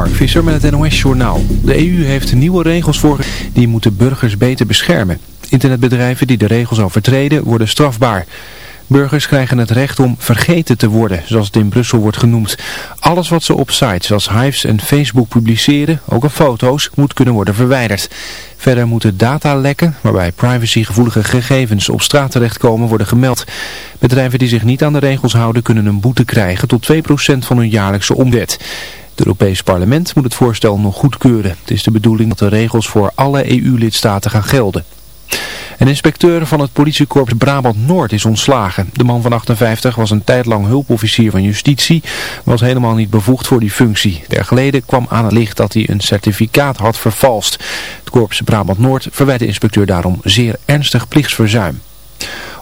Mark Visser met het NOS Journaal. De EU heeft nieuwe regels voor die moeten burgers beter beschermen. Internetbedrijven die de regels overtreden worden strafbaar. Burgers krijgen het recht om vergeten te worden, zoals het in Brussel wordt genoemd. Alles wat ze op sites als Hives en Facebook publiceren, ook op foto's, moet kunnen worden verwijderd. Verder moeten datalekken, waarbij privacygevoelige gegevens op straat terechtkomen, worden gemeld. Bedrijven die zich niet aan de regels houden kunnen een boete krijgen tot 2% van hun jaarlijkse omzet. Het Europees Parlement moet het voorstel nog goedkeuren. Het is de bedoeling dat de regels voor alle EU-lidstaten gaan gelden. Een inspecteur van het politiekorps Brabant-Noord is ontslagen. De man van 58 was een tijd lang hulpofficier van justitie, was helemaal niet bevoegd voor die functie. Der geleden kwam aan het licht dat hij een certificaat had vervalst. Het korps Brabant-Noord verwijt de inspecteur daarom zeer ernstig plichtsverzuim.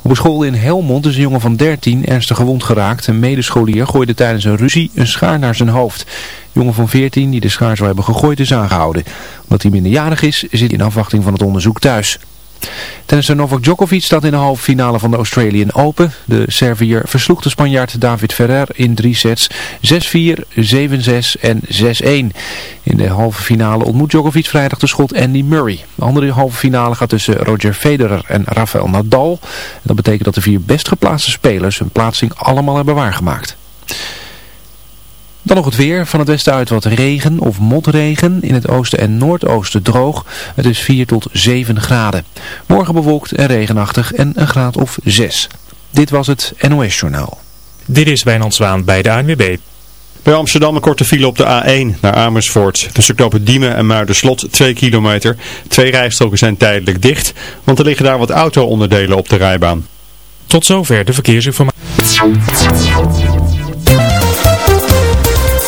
Op een school in Helmond is een jongen van 13 ernstig gewond geraakt. Een medescholier gooide tijdens een ruzie een schaar naar zijn hoofd. Jongen van 14 die de schaar zou hebben gegooid is aangehouden. Omdat hij minderjarig is, zit in afwachting van het onderzoek thuis. Tennisser Novak Djokovic staat in de halve finale van de Australian Open. De Servier versloeg de Spanjaard David Ferrer in drie sets 6-4, 7-6 en 6-1. In de halve finale ontmoet Djokovic vrijdag de schot Andy Murray. De andere halve finale gaat tussen Roger Federer en Rafael Nadal. dat betekent dat de vier best geplaatste spelers hun plaatsing allemaal hebben waargemaakt. Dan nog het weer. Van het westen uit wat regen of motregen. In het oosten en noordoosten droog. Het is 4 tot 7 graden. Morgen bewolkt en regenachtig en een graad of 6. Dit was het NOS Journaal. Dit is Wijnand Zwaan bij de ANWB. Bij Amsterdam een korte file op de A1 naar Amersfoort. Tussen knopen Diemen en Muiderslot 2 kilometer. Twee rijstroken zijn tijdelijk dicht, want er liggen daar wat auto-onderdelen op de rijbaan. Tot zover de verkeersinformatie.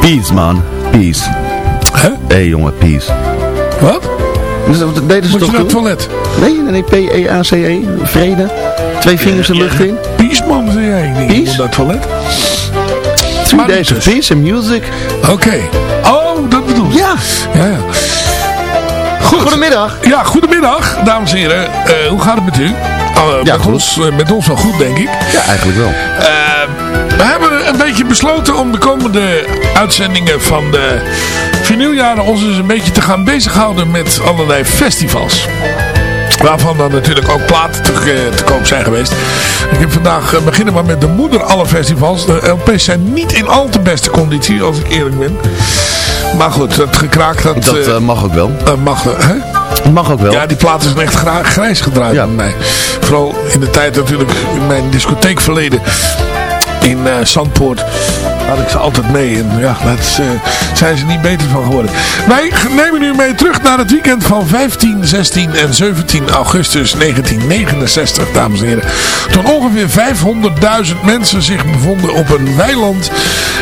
Peace, man. Peace. Hè? Huh? Hé, hey, jongen, peace. Wat? Dus dat deden ze Moet toch je naar het toilet? Nee, nee, P-E-A-C-E. Vrede. Twee vingers de lucht in. Peace, man, zei jij. Nee, peace? Moet naar het toilet? Three days of peace and music. Oké. Okay. Oh, dat bedoel je? Ja. Ja, ja. Goed. Goedemiddag. Ja, goedemiddag, dames en heren. Uh, hoe gaat het met u? Uh, ja, met, ons, uh, met ons wel goed, denk ik. Ja, eigenlijk wel. we hebben een beetje besloten om de komende uitzendingen van de vinyljaren ons dus een beetje te gaan bezighouden met allerlei festivals. Waarvan dan natuurlijk ook platen te, te koop zijn geweest. Ik heb vandaag uh, beginnen maar met de moeder alle festivals. De LP's zijn niet in al te beste conditie, als ik eerlijk ben. Maar goed, het gekraakt... Dat, dat uh, mag ook wel. Uh, mag, hè? Mag ook wel. Ja, die platen zijn echt grijs gedraaid ja. bij mij. Vooral in de tijd natuurlijk, in mijn discotheekverleden in uh, Zandpoort had ik ze altijd mee. En ja, daar zijn ze niet beter van geworden. Wij nemen u mee terug naar het weekend van 15, 16 en 17 augustus 1969, dames en heren. Toen ongeveer 500.000 mensen zich bevonden op een weiland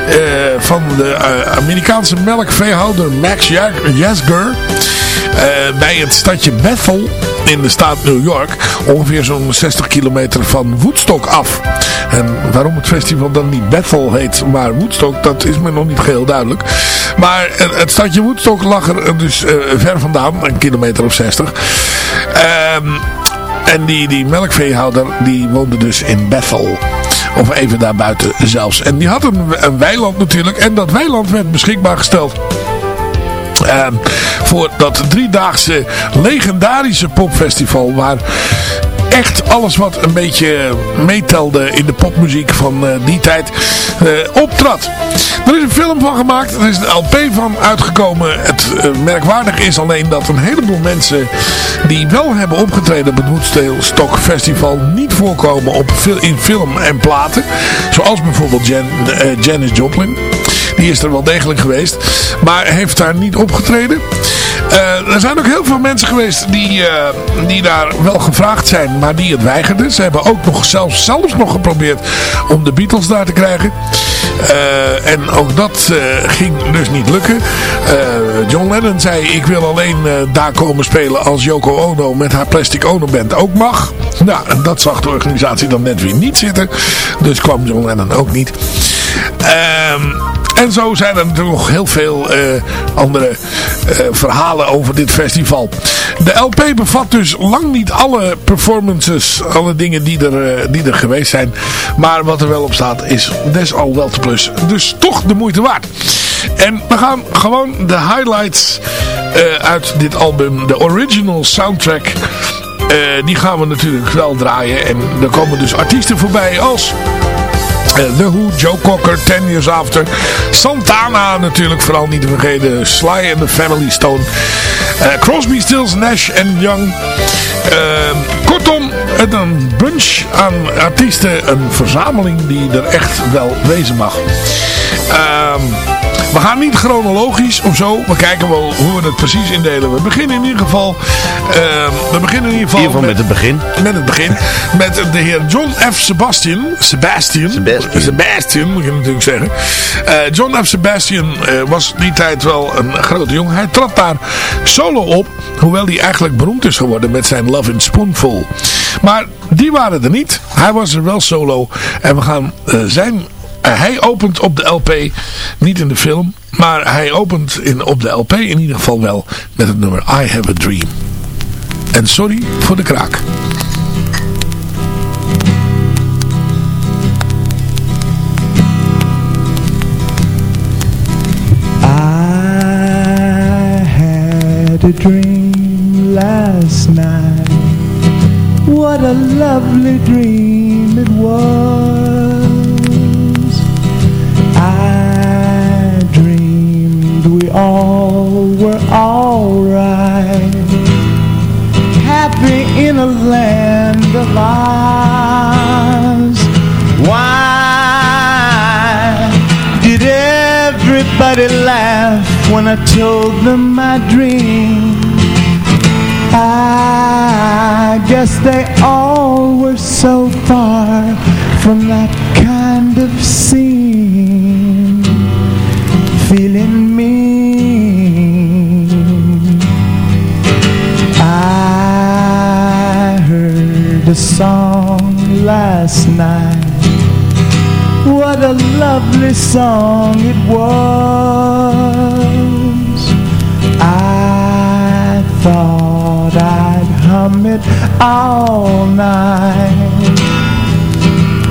uh, van de Amerikaanse melkveehouder Max Jasger. bij het stadje Bethel in de staat New York. Ongeveer zo'n 60 kilometer van Woodstock af. En waarom het festival dan niet Bethel heet, maar Woodstock, dat is me nog niet geheel duidelijk. Maar het stadje Woodstock lag er dus uh, ver vandaan, een kilometer of 60. Ehm, en die, die melkveehouder, die woonde dus in Bethel. Of even daarbuiten zelfs. En die had een, een weiland natuurlijk. En dat weiland werd beschikbaar gesteld uh, voor dat driedaagse legendarische popfestival waar echt alles wat een beetje meetelde in de popmuziek van uh, die tijd uh, optrad. Er is een film van gemaakt, er is een LP van uitgekomen. Het merkwaardig is alleen dat een heleboel mensen die wel hebben opgetreden op het Woodstock Festival niet voorkomen op, in film en platen. Zoals bijvoorbeeld Jan, Janis Joplin. Die is er wel degelijk geweest. Maar heeft daar niet opgetreden. Uh, er zijn ook heel veel mensen geweest die, uh, die daar wel gevraagd zijn, maar die het weigerden. Ze hebben ook nog zelfs, zelfs nog geprobeerd om de Beatles daar te krijgen. Uh, en ook dat ging dus niet lukken. John Lennon zei, ik wil alleen daar komen spelen als Yoko Ono met haar Plastic Ono Band ook mag. Nou, dat zag de organisatie dan net weer niet zitten. Dus kwam John Lennon ook niet. Ehm... En zo zijn er natuurlijk nog heel veel uh, andere uh, verhalen over dit festival. De LP bevat dus lang niet alle performances, alle dingen die er, uh, die er geweest zijn. Maar wat er wel op staat is des al wel te plus. Dus toch de moeite waard. En we gaan gewoon de highlights uit dit album, de original soundtrack... die gaan we natuurlijk wel draaien. En er komen dus artiesten voorbij als The Who, Joe Cocker, Ten Years After. Santana natuurlijk, vooral niet te vergeten. Sly and the Family Stone. Uh, Crosby, Stills, Nash en Young. Uh, kortom, een bunch aan artiesten. Een verzameling die er echt wel wezen mag. Ehm... We gaan niet chronologisch of zo. We kijken wel hoe we het precies indelen. We beginnen in ieder geval... Uh, we beginnen in ieder geval, in ieder geval met, met, het begin. Met het begin. met de heer John F. Sebastian. Sebastian. Sebastian. Sebastian moet je natuurlijk zeggen. Uh, John F. Sebastian uh, was die tijd wel een grote jongen. Hij trad daar solo op. Hoewel hij eigenlijk beroemd is geworden met zijn Love in Spoonful. Maar die waren er niet. Hij was er wel solo. En we gaan uh, zijn hij opent op de LP, niet in de film, maar hij opent in, op de LP in ieder geval wel met het nummer I Have a Dream. En sorry voor de kraak. I had a dream last night What a lovely dream it was I dreamed we all were alright. Happy in a land of ours. Why did everybody laugh when I told them my dream? I guess they all were so far from that kind of scene a song last night. What a lovely song it was. I thought I'd hum it all night.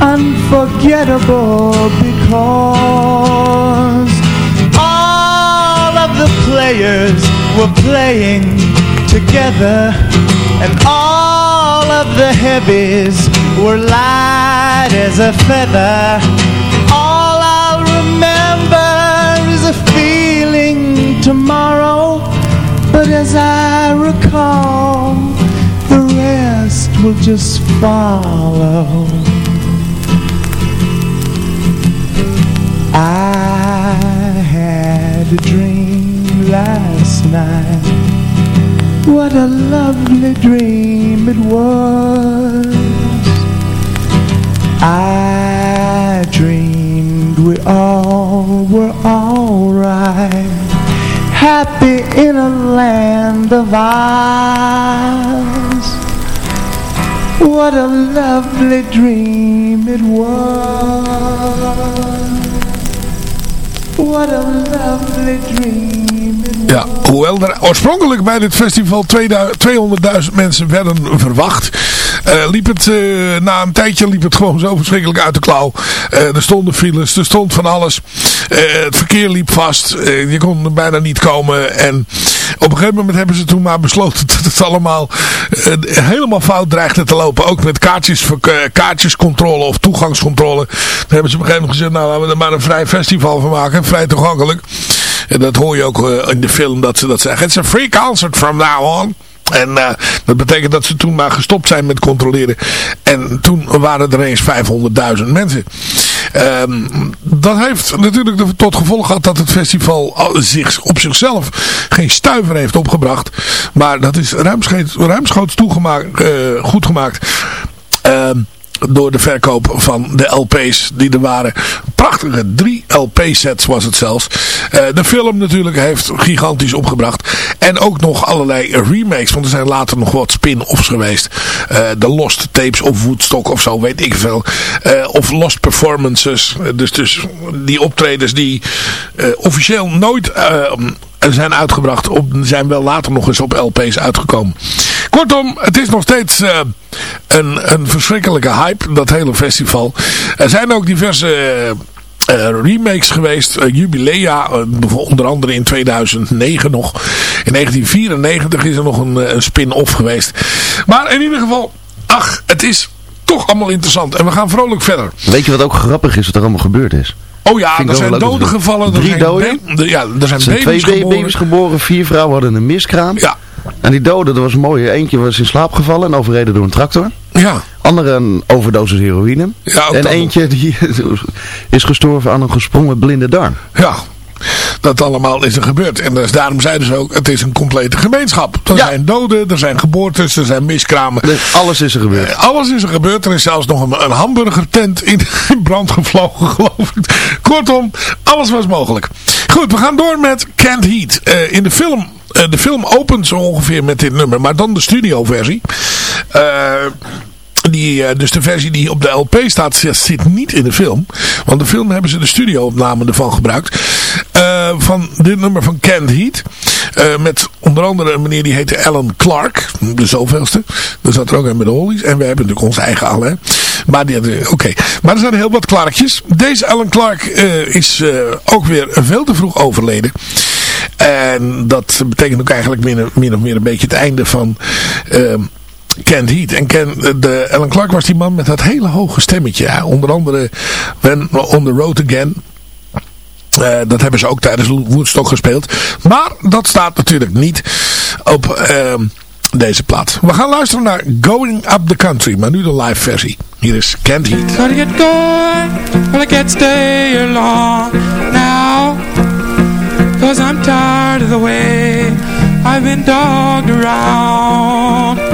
Unforgettable because All of the players were playing together And all of the heavies were light as a feather. All I'll remember is a feeling tomorrow. But as I recall The rest will just follow. I had a dream last night What a lovely dream it was I dreamed we all were alright Happy in a land of ours What a lovely dream it was. What a lovely dream. Ja, hoewel er oorspronkelijk bij dit festival 200.000 mensen werden verwacht, uh, liep het, uh, na een tijdje liep het gewoon zo verschrikkelijk uit de klauw. Uh, er stonden files, er stond van alles. het verkeer liep vast, je kon er bijna niet komen en op een gegeven moment hebben ze toen maar besloten dat het allemaal helemaal fout dreigde te lopen. Ook met kaartjes, kaartjescontrole of toegangscontrole. Toen hebben ze op een gegeven moment gezegd, nou laten we er maar een vrij festival van maken, vrij toegankelijk. En dat hoor je ook in de film dat ze dat zeggen. It's a free concert from now on. En uh, dat betekent dat ze toen maar gestopt zijn met controleren. En toen waren er eens 500.000 mensen. Um, dat heeft natuurlijk tot gevolg gehad dat het festival zich op zichzelf geen stuiver heeft opgebracht. Maar dat is ruimschoots, ruimschoots toegemaakt, uh, goed gemaakt. Um, door de verkoop van de LP's die er waren. Prachtige drie LP-sets was het zelfs. Uh, de film natuurlijk heeft gigantisch opgebracht. En ook nog allerlei remakes. Want er zijn later nog wat spin-offs geweest. Uh, de Lost Tapes of Woodstock of zo, weet ik veel. Uh, of Lost Performances. Dus, dus die optredens die officieel nooit zijn uitgebracht. Zijn wel later nog eens op LP's uitgekomen. Kortom, het is nog steeds een, een verschrikkelijke hype, dat hele festival. Er zijn ook diverse... Uh, remakes geweest, uh, jubilea, onder andere in 2009 nog. In 1994 is er nog een, een spin-off geweest. Maar in ieder geval, ach, het is toch allemaal interessant. En we gaan vrolijk verder. Weet je wat ook grappig is, wat er allemaal gebeurd is? Oh ja, er zijn doden gevallen. Drie doden? Ja, er zijn, zijn baby's twee geboren. baby's geboren. Vier vrouwen hadden een miskraam. Ja. En die doden, dat was mooi. Eentje was in slaap gevallen en overreden door een tractor. Ja. Andere een overdosis heroïne. Ja, en eentje die is gestorven aan een gesprongen blinde darm. Ja, dat allemaal is er gebeurd. En dus daarom zeiden ze ook, het is een complete gemeenschap. Er ja. zijn doden, er zijn geboortes, er zijn miskramen. Dus alles is er gebeurd. Uh, alles is er gebeurd. Er is zelfs nog een, een hamburgertent in, in brand gevlogen, geloof ik. Kortom, alles was mogelijk. Goed, we gaan door met Can't Heat. Uh, in de film, de film opent zo ongeveer met dit nummer, maar dan de studioversie. Die, dus de versie die op de LP staat zit niet in de film. Want de film hebben ze de studio-opname ervan gebruikt. Uh, van dit nummer van Canned Heat. Met onder andere een meneer die heette Alan Clark. De zoveelste. Dat zat er ook in met de Hollies. En we hebben natuurlijk onze eigen Alan. Maar die oké. Maar er zijn heel wat Clarkjes. Deze Alan Clark is ook weer veel te vroeg overleden. En dat betekent ook eigenlijk min, of meer een beetje het einde van... Kent Heat. En Ken, de, Alan Clark was die man met dat hele hoge stemmetje. Onder andere When on the Road Again. Uh, dat hebben ze ook tijdens Woodstock gespeeld. Maar dat staat natuurlijk niet op uh, deze plaat. We gaan luisteren naar Going Up the Country. Maar nu de live versie. Hier is Kent Heat. Gotta get going. I stay here long now. Cause I'm tired of the way I've been dogged around.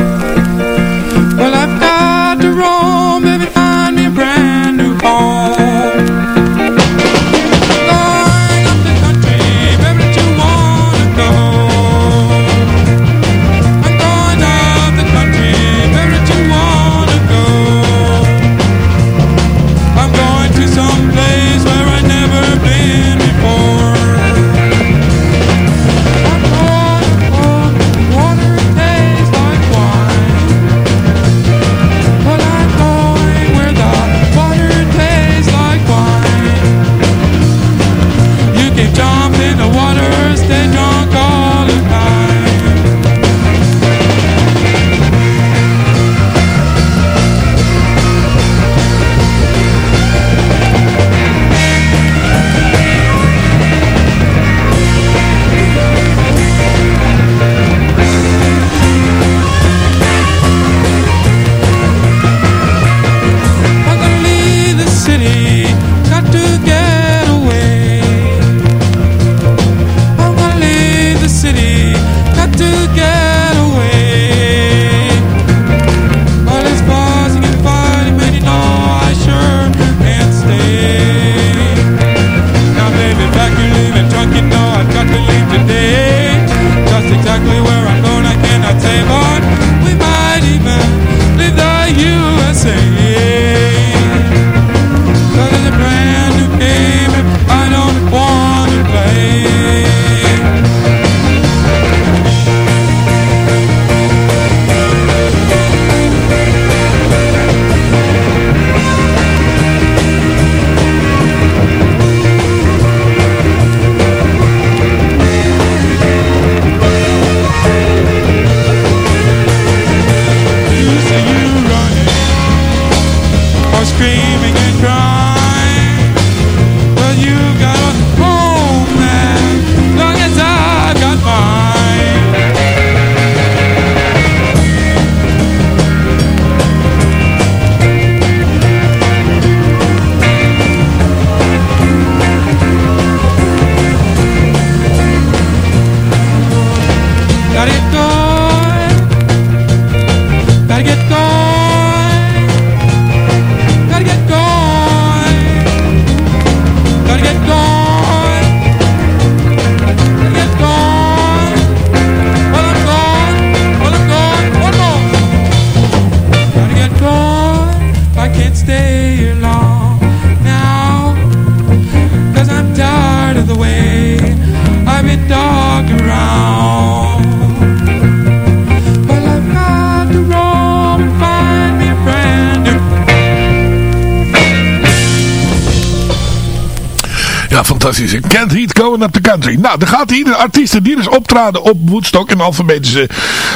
Going Up Country. Nou, dan gaat hij. De artiesten die dus optraden op Woodstock in alfabetische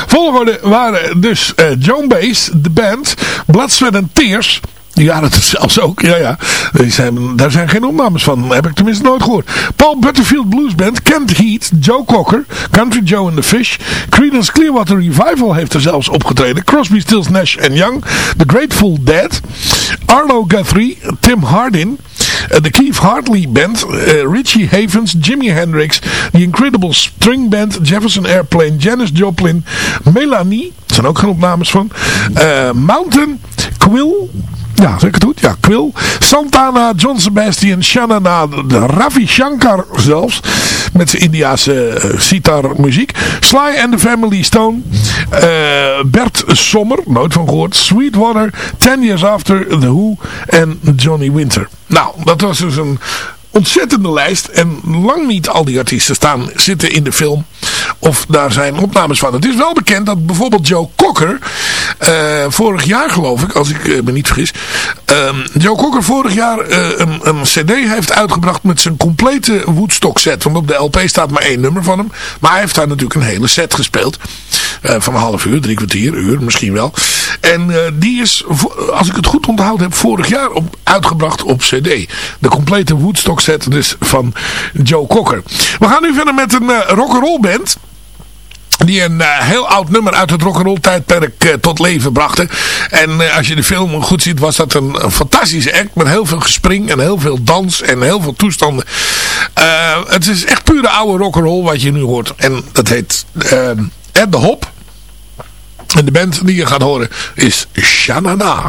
volgorde waren dus eh, Joan Baez, de band, Blood, Sweat and Tears... Die waren het zelfs ook, ja ja. Zijn, daar zijn geen opnames van, heb ik tenminste nooit gehoord. Paul Butterfield Blues Band, Kent Heat, Joe Cocker, Country Joe and the Fish. Creedence Clearwater Revival heeft er zelfs opgetreden. Crosby, Stills, Nash Young. The Grateful Dead. Arlo Guthrie, Tim Hardin. Eh, de Keith Hartley Band, eh, Richie Havens, Jimi Hendrix, The Incredible String Band, Jefferson Airplane, Janis Joplin, Melanie, zijn ook geen opnames van, eh, Mountain, Quill, ja, het goed? Ja, Quill, Santana, John Sebastian, Shanana, Ravi Shankar zelfs, met zijn Indiaanse eh, sitar muziek, Sly and the Family Stone, eh, Bert Sommer, nooit van gehoord, Sweetwater, Ten Years After, The Who en Johnny Winter. Nou, dat was dus een ontzettende lijst. En lang niet al die artiesten staan, zitten in de film. Of daar zijn opnames van. Het is wel bekend dat bijvoorbeeld Joe Cocker. eh, vorig jaar geloof ik, als ik eh, me niet vergis. ehm, Joe Cocker vorig jaar eh, een, een cd heeft uitgebracht met zijn complete Woodstock set. Want op de LP staat maar één nummer van hem. Maar hij heeft daar natuurlijk een hele set gespeeld. Van een half uur, drie kwartier, uur misschien wel. En die is, als ik het goed onthouden heb, vorig jaar op, uitgebracht op cd. De complete Woodstock set dus van Joe Cocker. We gaan nu verder met een rock'n'roll Die een eh, heel oud nummer uit het rock'n'roll tijdperk eh, tot leven brachten. En eh, als je de film goed ziet was dat een, fantastische act. Met heel veel gespring en heel veel dans en heel veel toestanden. Het is echt pure oude rock'n'roll wat je nu hoort. En dat heet Ed de Hop. En de band die je gaat horen is Shanana.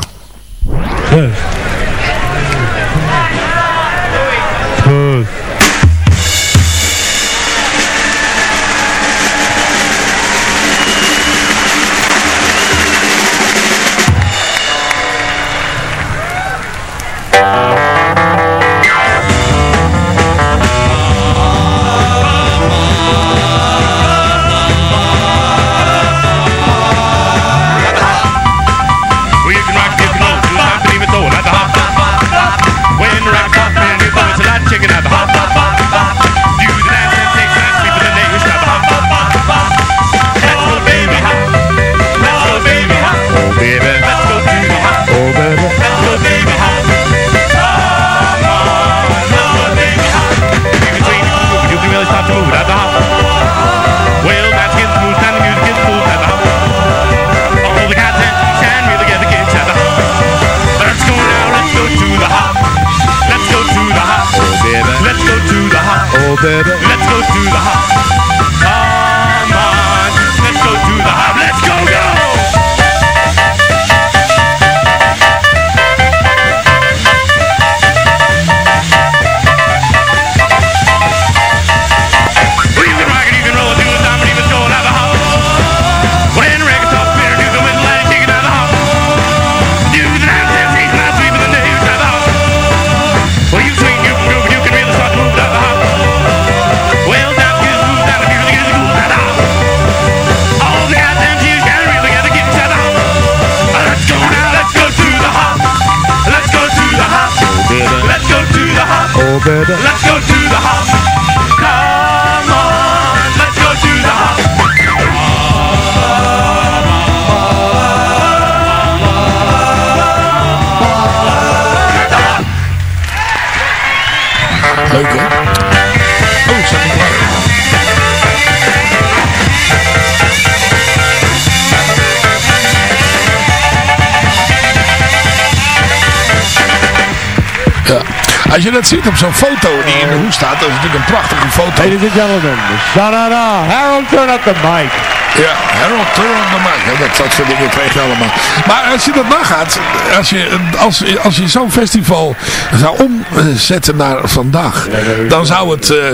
Als je dat ziet op zo'n foto die in de hoek staat, dat is natuurlijk een prachtige foto. Ladies and gentlemen, Shanana, Harold, turn up the mic. Ja, Harold Turner de Mark. Dat, dat soort dingen kreeg je allemaal. Maar als je dat nagaat, als je, als, als je zo'n festival zou omzetten naar vandaag, dan zou het, eh,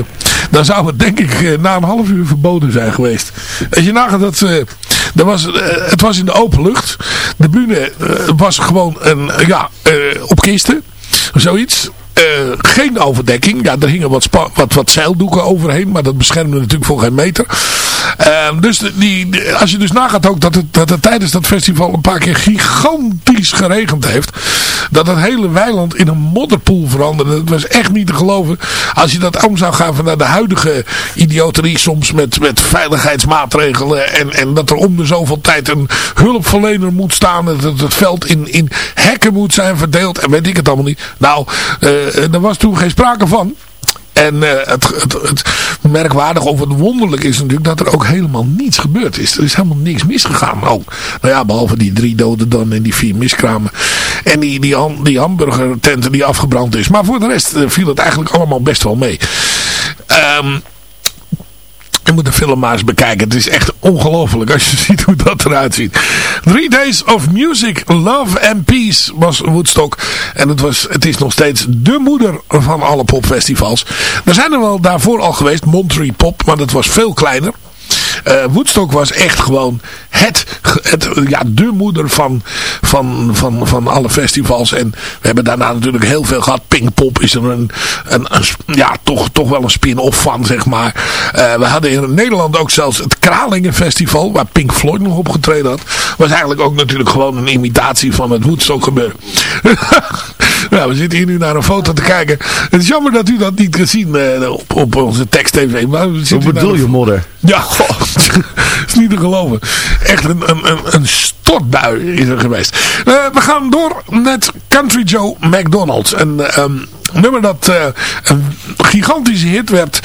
dan zou het denk ik eh, na een half uur verboden zijn geweest. Als je nagaat dat... er was, het was in de open lucht. De bühne was gewoon een, ja, op kisten. Zoiets. Eh, geen overdekking. Ja, er hingen wat, wat, wat zeildoeken overheen. Maar dat beschermde natuurlijk voor geen meter. Ehm, dus die, als je dus nagaat ook dat het, dat het tijdens dat festival een paar keer gigantisch geregend heeft. Dat het hele weiland in een modderpoel veranderde. Het was echt niet te geloven. Als je dat om zou gaan van naar de huidige idioterie soms met, met veiligheidsmaatregelen. En, en dat er om de zoveel tijd een hulpverlener moet staan. Dat het, veld in, in hekken moet zijn verdeeld. En weet ik het allemaal niet. Nou, eh, er was toen geen sprake van. En eh, het, het, het merkwaardig of het wonderlijk is natuurlijk dat er ook helemaal niets gebeurd is. Er is helemaal niks misgegaan. Ook. Nou ja, behalve die drie doden dan en die vier miskramen. En die, die, die hamburgertenten die afgebrand is. Maar voor de rest eh, viel het eigenlijk allemaal best wel mee. Ehm je moet de film maar eens bekijken. Het is echt ongelooflijk als je ziet hoe dat eruit ziet. Three Days of Music, Love and Peace was Woodstock. En het, was, het is nog steeds de moeder van alle popfestivals. Er zijn er wel daarvoor al geweest. Monterey Pop, maar dat was veel kleiner. Eh, Woodstock was echt gewoon het, het, ja, de moeder van, van, van, van alle festivals. En we hebben daarna natuurlijk heel veel gehad. Pinkpop is er een, een, een- ja, toch, toch wel een spin-off van, zeg maar. Eh, we hadden in Nederland ook zelfs het Kralingen Festival, waar Pink Floyd nog opgetreden had. Was eigenlijk ook natuurlijk gewoon een imitatie van het Woodstock gebeuren. nou, we zitten hier nu naar een foto te kijken. Het is jammer dat u dat niet kan zien eh, op, op onze tekst-tv. Hoe bedoel je modder? ja, goh, is niet te geloven. Echt een, een, een, een stortbui is er geweest. Eh, we gaan door met Country Joe McDonald. Een ehm, nummer dat een gigantische hit werd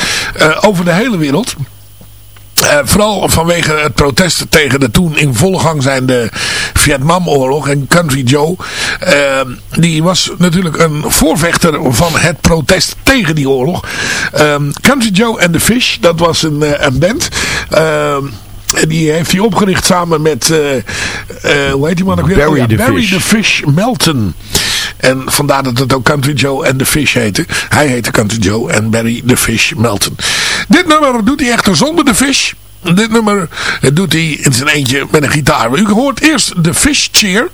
over de hele wereld. Eh, vooral vanwege het protest tegen de toen in volle gang zijnde Vietnamoorlog. En Country Joe, eh, die was natuurlijk een voorvechter van het protest tegen die oorlog. Ehm, Country Joe and the Fish, dat was een, eh, een band. Ehm, die heeft hij opgericht samen met, eh, hoe heet die man ook weer? Barry ja, the Barry Fish. the Fish Melton. En vandaar dat het ook Country Joe and the Fish heette. Hij heette Country Joe en Barry the Fish Melton. Dit nummer doet hij echter zonder de Fish. Dit nummer eh, doet hij in zijn eentje met een gitaar. U hoort eerst de Fish Cheer.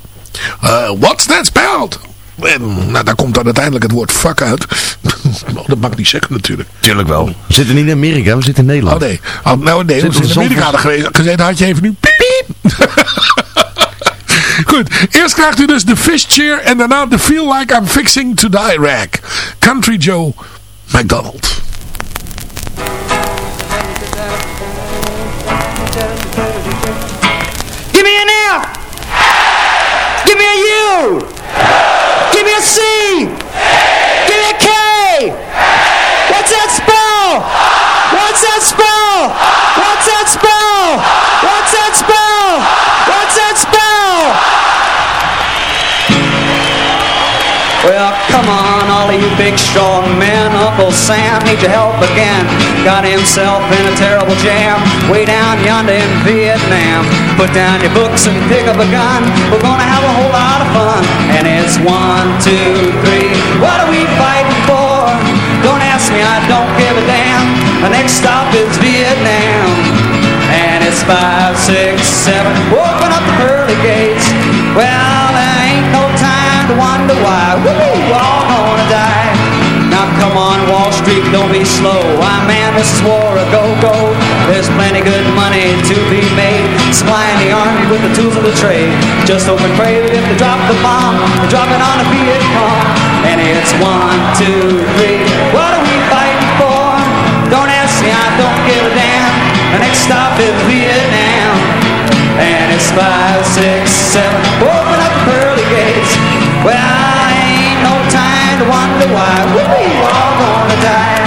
Eh, what's that spelled? En nou, daar komt dan uiteindelijk het woord fuck uit. Oh, dat mag ik niet zeggen natuurlijk. Tuurlijk wel. We zitten niet in Amerika, we zitten in Nederland. Oh nee, oh, nou nee, we in op Amerika gezeten had je even nu piep piep. Goed, eerst krijgt u dus de fish cheer en daarna de feel like I'm fixing to die rag. Country Joe McDonald. Give me an F. Give me a U. Give me a C. Give me a K. What's that spell? What's that spell? Well, come on, all of you big strong men. Uncle Sam needs your help again. Got himself in a terrible jam way down yonder in Vietnam. Put down your books and pick up a gun. We're gonna have a whole lot of fun. And it's one, two, three. What are we fighting for? Don't ask me, I don't give a damn. The next stop is Vietnam. And it's five, six, seven. Open up the pearly gates. Well, there ain't no time to wonder why. We're all gonna die. Now come on, Wall Street, don't be slow. I man, this is war a go-go. There's plenty good money to be made. Supplying the army with the tools of the trade. Just hope and pray that if they drop the bomb, they drop it on a Viet Cong. And it's one, two, three. What are we fighting for? Don't ask me, I don't give a damn. The next stop is Vietnam. And it's five, six, seven. Open up the pearly gates. Well, ain't no time to wonder why. We're all gonna die.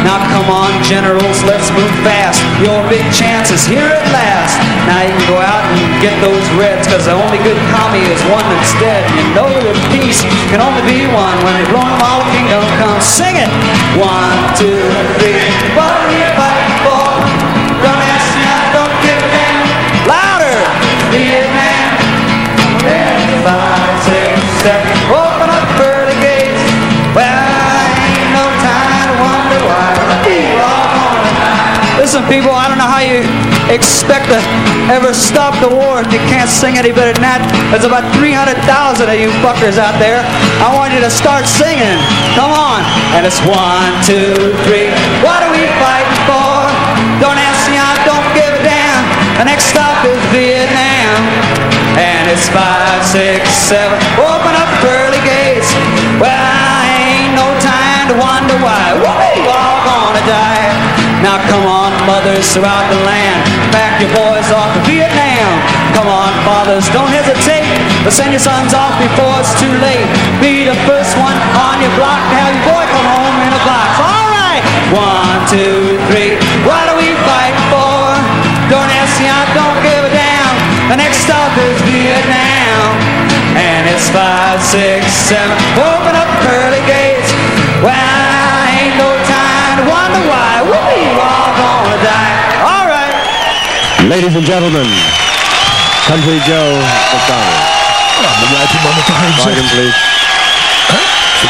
Now come on, generals, let's move fast. Your big chance is here at last. Now you can go out and get those reds, cause the only good commie is one that's dead. You know that peace can only be one when they blow them all kingdom come. Sing it! One, two, three. What are said, open up early gates. Well, ain't no time to wonder why. Listen, people, I don't know how you expect to ever stop the war if you can't sing any better than that. There's about 300,000 of you fuckers out there. I want you to start singing. Come on. And it's one, two, three. What are we fighting for? Don't ask me, I don't give a damn. The next stop is Vietnam. And it's five, six, seven. Come on, mothers throughout the land. Back your boys off to Vietnam. Come on, fathers, don't hesitate. But send your sons off before it's too late. Be the first one on your block to have your boy come home in a box. All right. One, two, three. What are we fighting for? Don't ask me, I don't give a damn. The next stop is Vietnam. And it's five, six, seven. Open up pearly gates. Well, ain't no time to wonder why. We Ladies and gentlemen, Country Joe McDonald. Ja, dan blijft die man het toch even zeggen. please.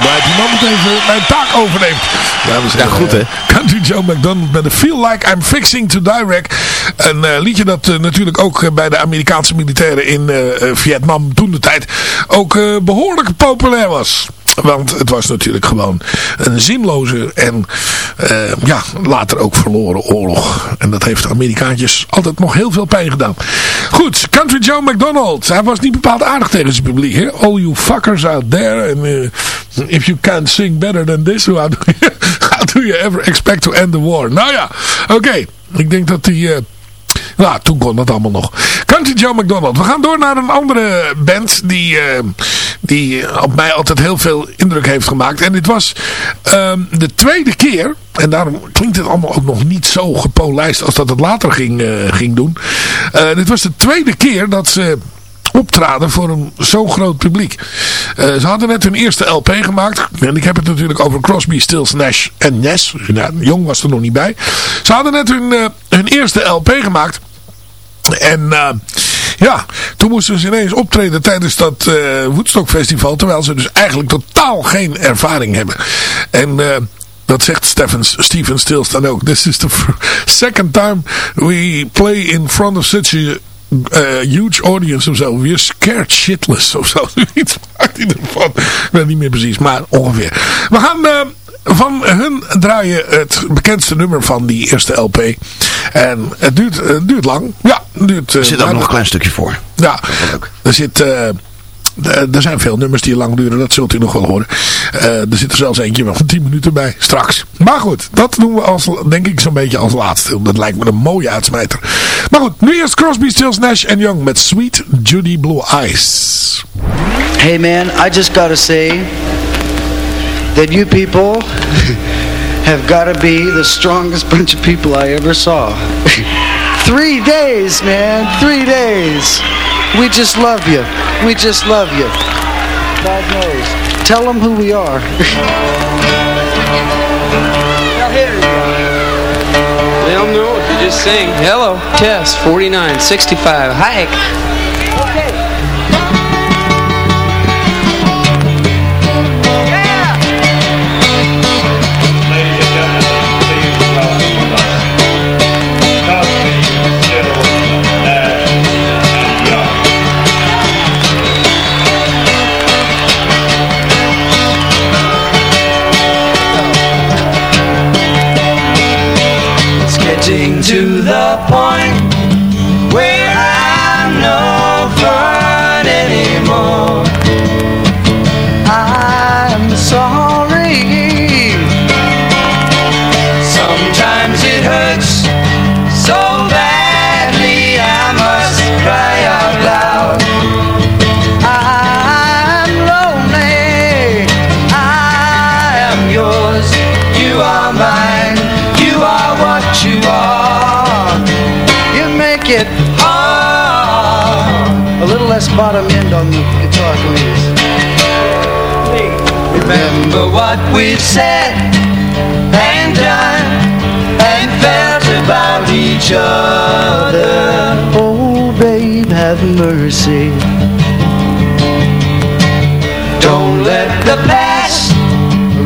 Blijft die man het even mijn taak overneemt. Dames en Ja, goed, hè? Country Joe McDonald met de Feel Like I'm Fixing to Direct. Een eh, liedje dat eh, natuurlijk ook eh, bij de Amerikaanse militairen in Vietnam toen de tijd ook eh, behoorlijk populair was. Want het was natuurlijk gewoon een zinloze en eh, ja, later ook verloren oorlog. En dat heeft de Amerikaantjes altijd nog heel veel pijn gedaan. Goed, Country Joe McDonald. Hij was niet bepaald aardig tegen zijn publiek. Hè? All you fuckers out there. En eh, if you can't sing better than this, how do, you, how do you ever expect to end the war? Nou ja, oké. Ik denk dat hij... eh, nou, toen kon dat allemaal nog. Country Joe McDonald. We gaan door naar een andere band die, die op mij altijd heel veel indruk heeft gemaakt. En dit was ehm, de tweede keer, en daarom klinkt het allemaal ook nog niet zo gepolijst als dat het later ging, eh, ging doen. Eh, dit was de tweede keer dat ze optraden voor een zo groot publiek. Eh, ze hadden net hun eerste LP gemaakt. En ik heb het natuurlijk over Crosby, Stills, Nash en Ness. Nou, Jong was er nog niet bij. Ze hadden net hun, eh, hun eerste LP gemaakt. En eh, ja, toen moesten ze ineens optreden tijdens dat eh Woodstock Festival. Terwijl ze dus eigenlijk totaal geen ervaring hebben. En... eh, dat zegt Stephen, Steven Stills dan ook. This is the second time we play in front of such a uh, huge audience of zo. We're scared shitless of zo. Iets maakt hij ervan. Ik niet meer precies, maar ongeveer. We gaan eh, van hun draaien het bekendste nummer van die eerste LP. En het duurt, het duurt lang. Ja, het duurt... Er zit ook nog een klein stukje voor. Ja, er zit... eh, eh, er zijn veel nummers die lang duren, dat zult u nog wel horen. Eh, er zit er zelfs eentje van 10 minuten bij, straks. Maar goed, dat doen we als, denk ik zo'n beetje als laatste. Dat lijkt me een mooie uitsmijter. Maar goed, nu eerst Crosby, Stills, Nash Young met Sweet Judy Blue Eyes. Hey man, I just gotta say that you people have gotta be the strongest bunch of people I ever saw. Three days, man, three days. We just love you. We just love you. God knows. Tell them who we are. Let them know if you just sing. Hello, Tess, 49, 65. Hi. To the point bottom end on the guitar, please. Remember what we've said and done and felt about each other. Oh, babe, have mercy. Don't let the past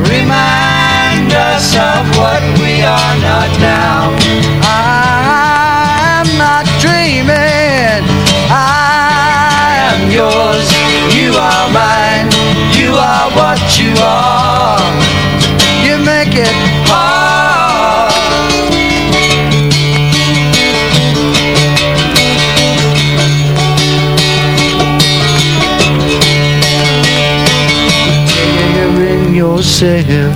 remind us of what we are not now. yours, you are mine, you are what you are. You make it hard. Tearing yourself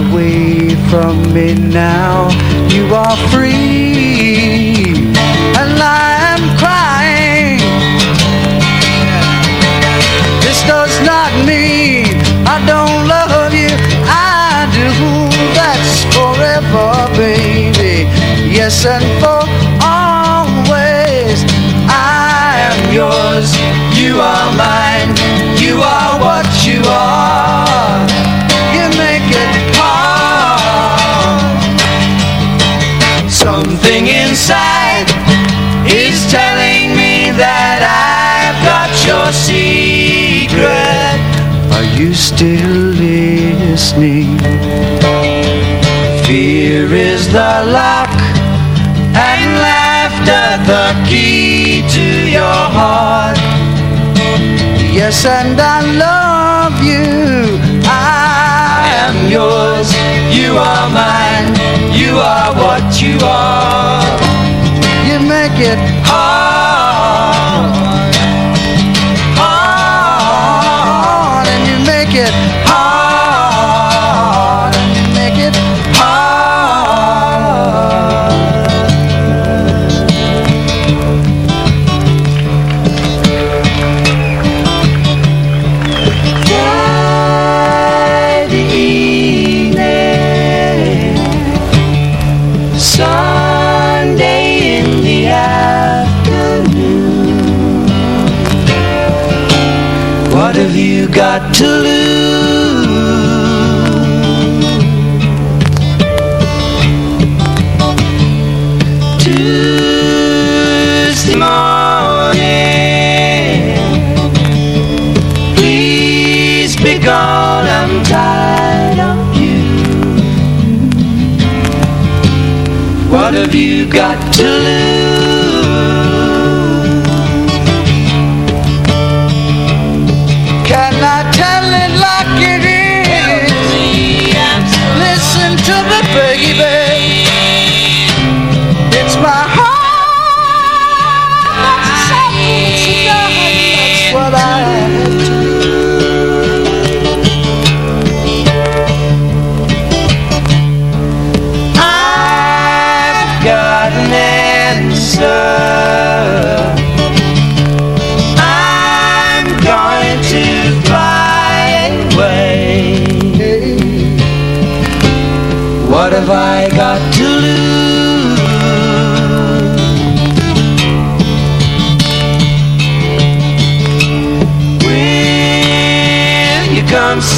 away from me now, you are free. this and for always. I am yours, you are mine, you are what yes, and I love you. I am yours, you are mine, you are what you are. You make it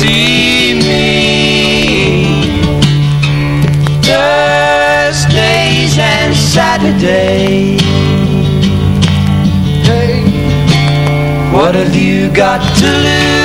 see me Thursdays and Saturdays. Hey. What have you got to lose?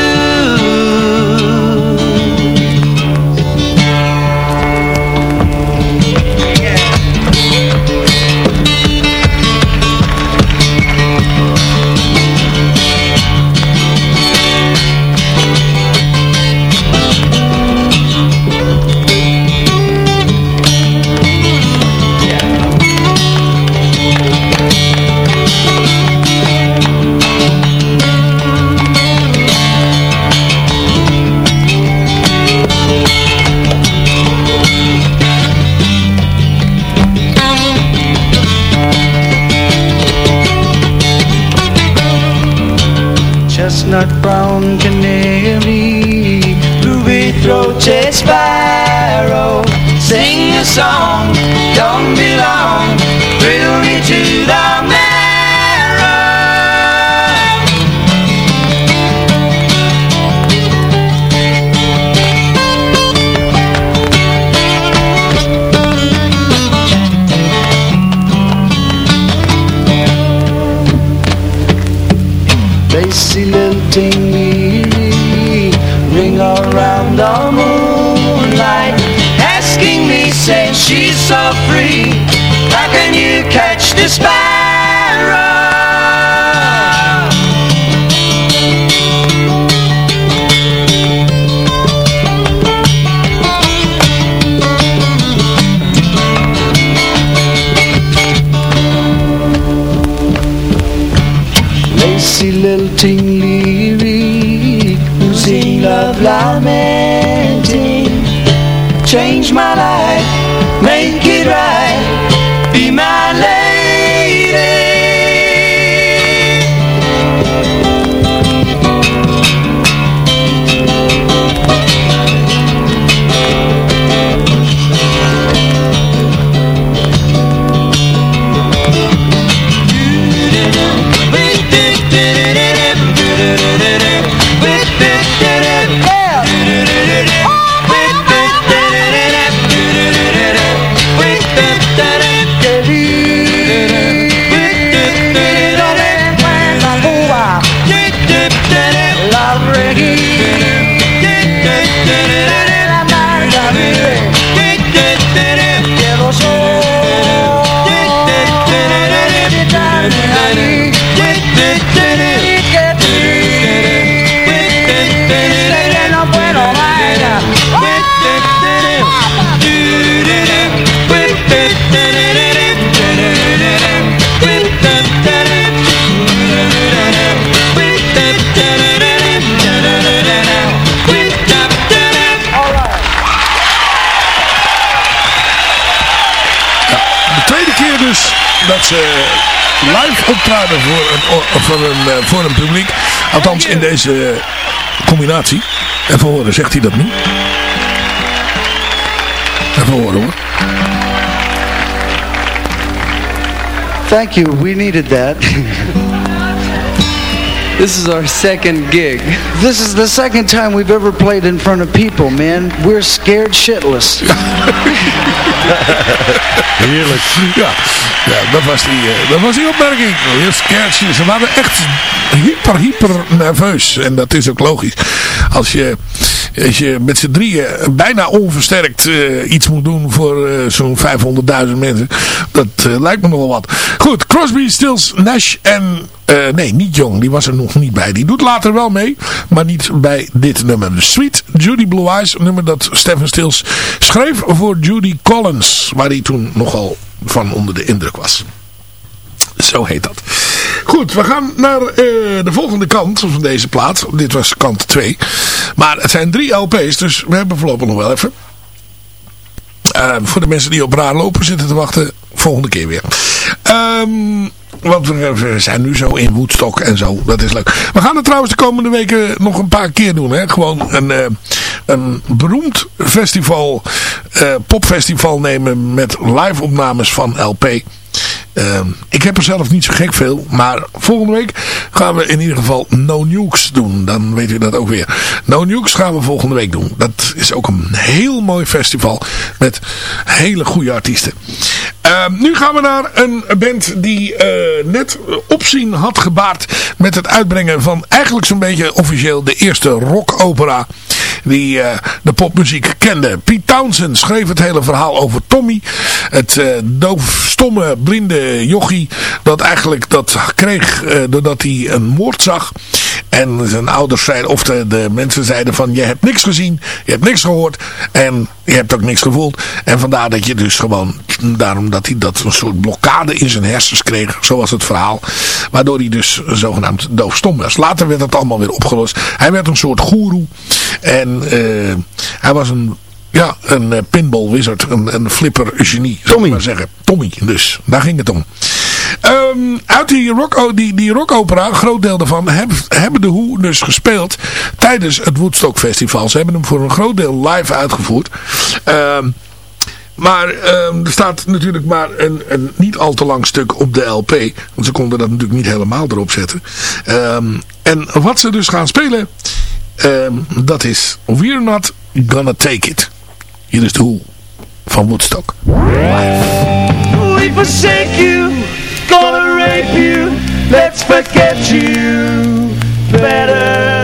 Live optraden voor een, or- voor een, eh, voor een publiek. Althans in deze combinatie. Even horen, zegt hij dat nu? Even horen hoor. Thank you, we needed that. This is our second gig. This is the second time we've ever played in front of people, man. We're scared shitless. Heerlijk. Ja, ja dat, was die, eh, dat was die opmerking. Heel scared. Ze waren echt hyper, hyper nerveus. En dat is ook logisch. Als je, als je met z'n drieën bijna onversterkt eh, iets moet doen voor eh, zo'n 500.000 mensen. Dat lijkt me nogal wat. Goed, Crosby, Stills, Nash en... eh, nee, niet Jong. Die was er nog niet bij. Die doet later wel mee. Maar niet bij dit nummer. Sweet Judy Blue Eyes. Een nummer dat Stephen Stills schreef voor Judy Collins. Waar hij toen nogal van onder de indruk was. Zo heet dat. Goed, we gaan naar eh, de volgende kant van deze plaat. Dit was kant 2. Maar het zijn drie LP's, dus we hebben voorlopig nog wel even. Eh, voor de mensen die op raar lopen zitten te wachten, volgende keer weer. Ehm, want we, we zijn nu zo in Woodstock en zo. Dat is leuk. We gaan het trouwens de komende weken nog een paar keer doen. Hè? Gewoon een, eh, een beroemd festival, eh, popfestival nemen met live opnames van LP. Ehm, ik heb er zelf niet zo gek veel. Maar volgende week gaan we in ieder geval No Nukes doen. Dan weet u dat ook weer. No Nukes gaan we volgende week doen. Dat is ook een heel mooi festival. Met hele goede artiesten. Ehm, nu gaan we naar een band die eh, net opzien had gebaard. Met het uitbrengen van eigenlijk zo'n beetje officieel de eerste rockopera die eh, de popmuziek kende. Pete Townsend schreef het hele verhaal over Tommy. Het eh doofstomme, blinde jochie dat eigenlijk dat kreeg eh, doordat hij een moord zag. En zijn ouders zeiden, of de, de mensen zeiden van je hebt niks gezien, je hebt niks gehoord en je hebt ook niks gevoeld. En vandaar dat je dus gewoon, daarom dat hij dat een soort blokkade in zijn hersens kreeg, zo was het verhaal. Waardoor hij dus zogenaamd doofstom was. Later werd het allemaal weer opgelost. Hij werd een soort goeroe en eh, hij was een ja, een eh, pinball wizard, een, een flipper genie, zou ik maar zeggen. Tommy, dus. Daar ging het om. Ehm, uit die, rock, oh, die, die rockopera, een groot deel daarvan, heb, hebben de Who dus gespeeld tijdens het Woodstock Festival. Ze hebben hem voor een groot deel live uitgevoerd. Ehm, maar ehm, er staat natuurlijk maar een, een niet al te lang stuk op de LP. Want ze konden dat natuurlijk niet helemaal erop zetten. En wat ze dus gaan spelen, dat is We're Not Gonna Take It. Hier is de Who van Woodstock. We forsake you, gonna rape you, let's forget you better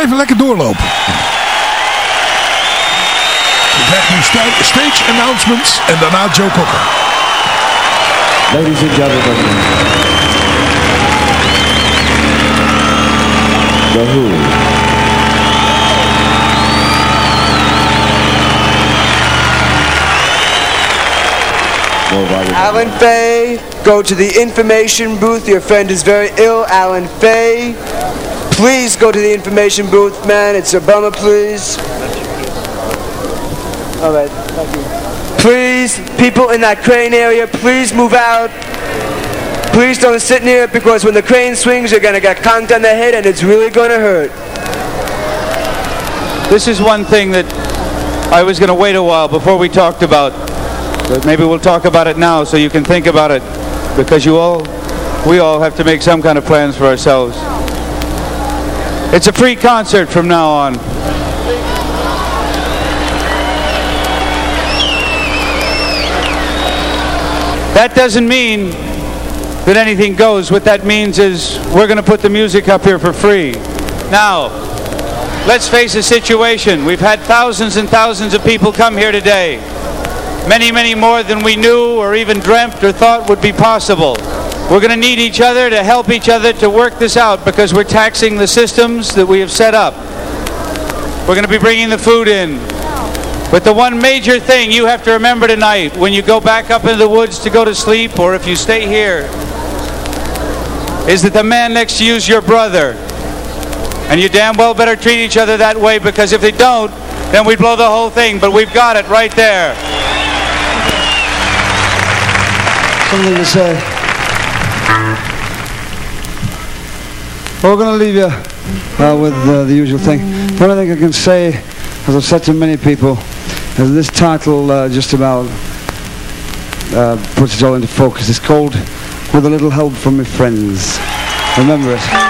even lekker doorlopen. We krijgen nu stage announcements en daarna Joe Cocker. Ladies and gentlemen, The Who. Alan Fay, go to the information booth. Your friend is very ill. Alan Fay, please go to the information booth, man. It's a bummer, please. All right, thank you. Please, people in that crane area, please move out. Please don't sit near it because when the crane swings, you're gonna get conked on the head and it's really gonna hurt. This is one thing that I was going to wait a while before we talked about. But maybe we'll talk about it now so you can think about it. Because you all, we all have to make some kind of plans for ourselves. It's a free concert from now on. That doesn't mean that anything goes. What that means is we're going to put the music up here for free. Now, let's face a situation. We've had thousands and thousands of people come here today. Many, many more than we knew or even dreamt or thought would be possible. We're going to need each other to help each other to work this out because we're taxing the systems that we have set up. We're going to be bringing the food in. But the one major thing you have to remember tonight when you go back up into the woods to go to sleep or if you stay here is that the man next to you is your brother. And you damn well better treat each other that way because if they don't, then we blow the whole thing. But we've got it right there. Something to say. We're going to leave you uh, with uh, the usual thing. One thing I can say, as I've said to many people, is this title uh, just about uh, puts it all into focus. It's called With a Little Help from My Friends. Remember it.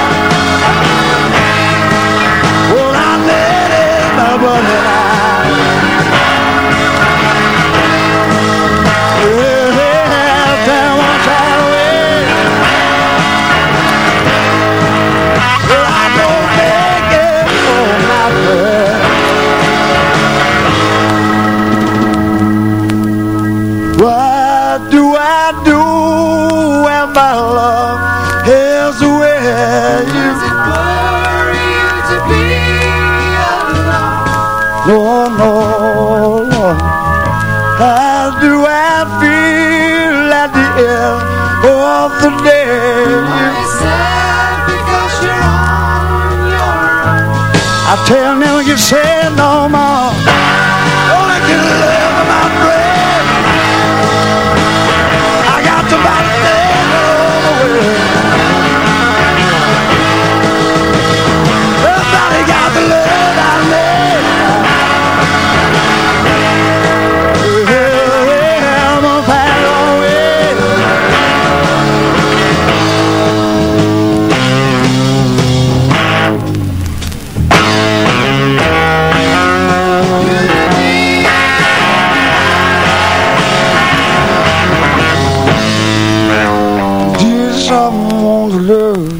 It You say. someone's love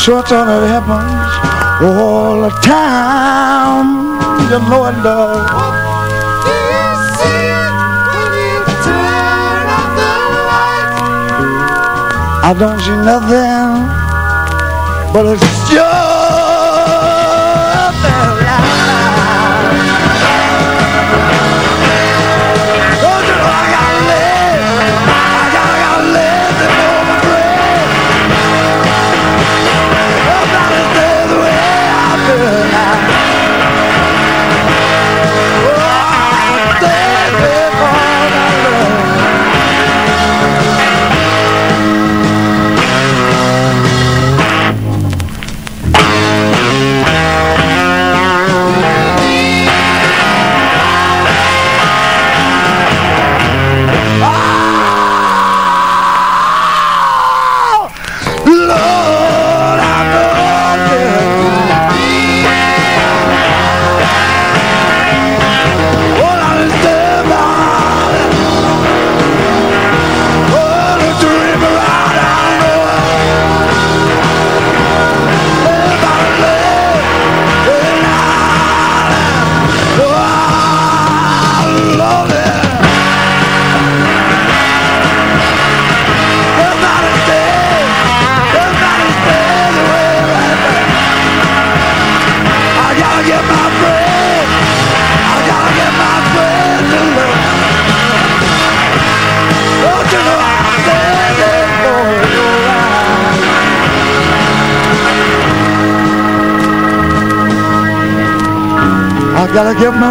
Short and it happens all the time. You know does. Do you see you turn off the light? I don't see nothing, but it's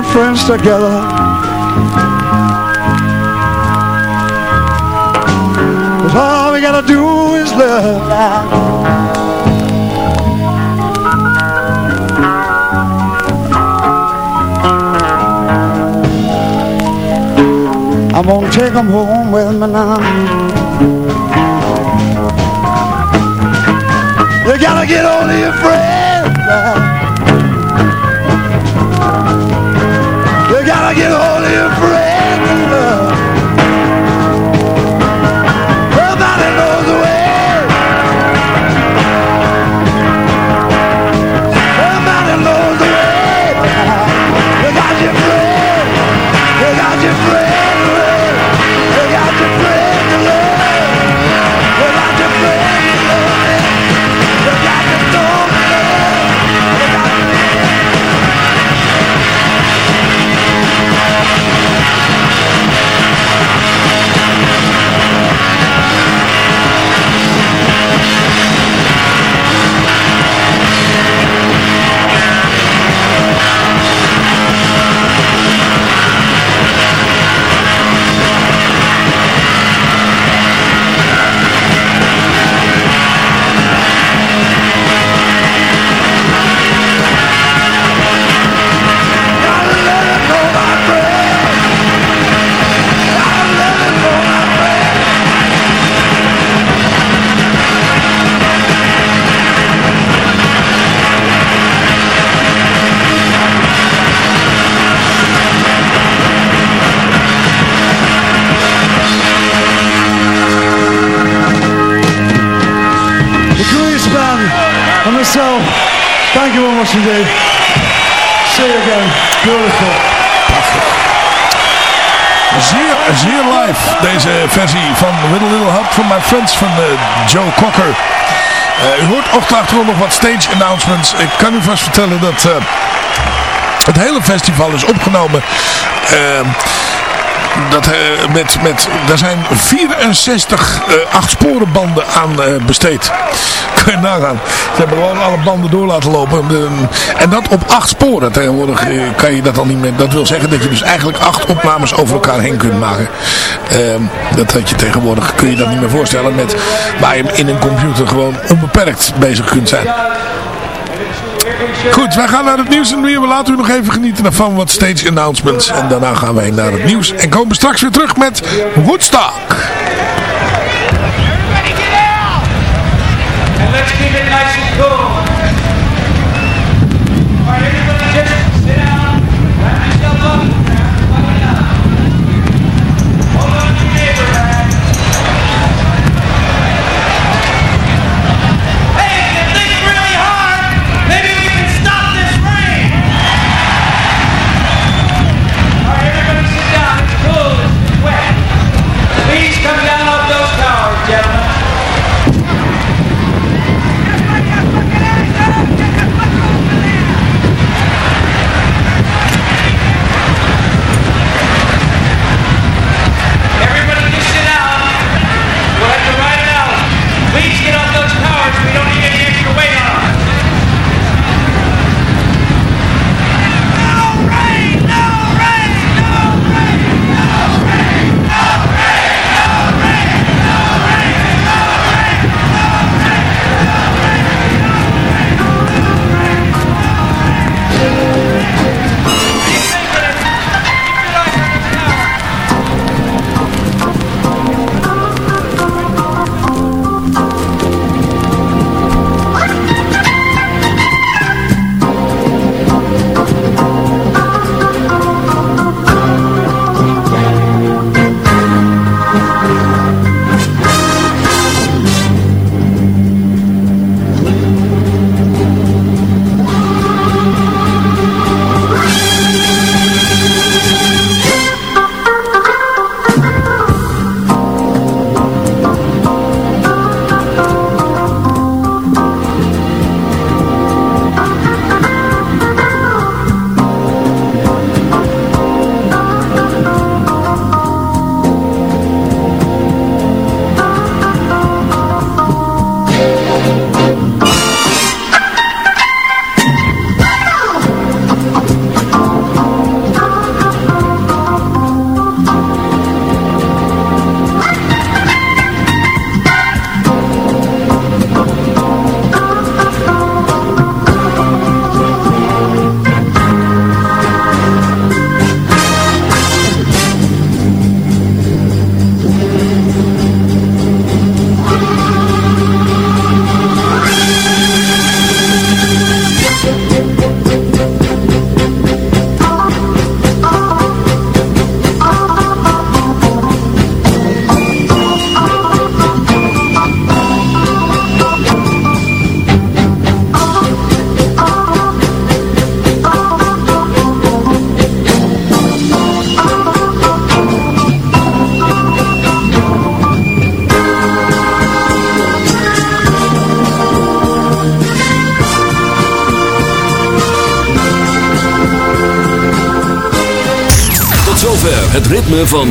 my friends together. Cause all we gotta do is love. I'm gonna take them home with me now. You gotta get on the. Friends van eh, Joe Cocker. Eh, u hoort op nog wat stage announcements. Ik kan u vast vertellen dat eh, het hele festival is opgenomen dat, uh, met, met, daar zijn 64 uh, achtsporenbanden aan uh, besteed. Kun je nagaan. Ze hebben gewoon alle banden door laten lopen. en dat op acht sporen. Tegenwoordig kan je dat al niet meer. Dat wil zeggen dat je dus eigenlijk acht opnames over elkaar heen kunt maken. Ehm, dat had je tegenwoordig kun je dat niet meer voorstellen. Met, waar je in een computer gewoon onbeperkt bezig kunt zijn. Goed, wij gaan naar het nieuws en weer. We laten u nog even genieten van wat stage announcements. En daarna gaan wij naar het nieuws. En komen straks weer terug met Woodstock.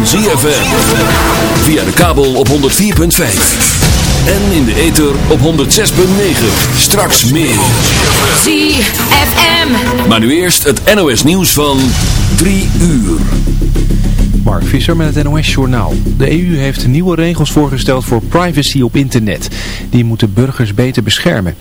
ZFM. Via de kabel op 104.5. En in de ether op 106.9. Straks meer. ZFM. Maar nu eerst het NOS nieuws van 3 uur. Mark Visser met het NOS Journaal. De EU heeft nieuwe regels voorgesteld voor privacy op internet. Die moeten burgers beter beschermen.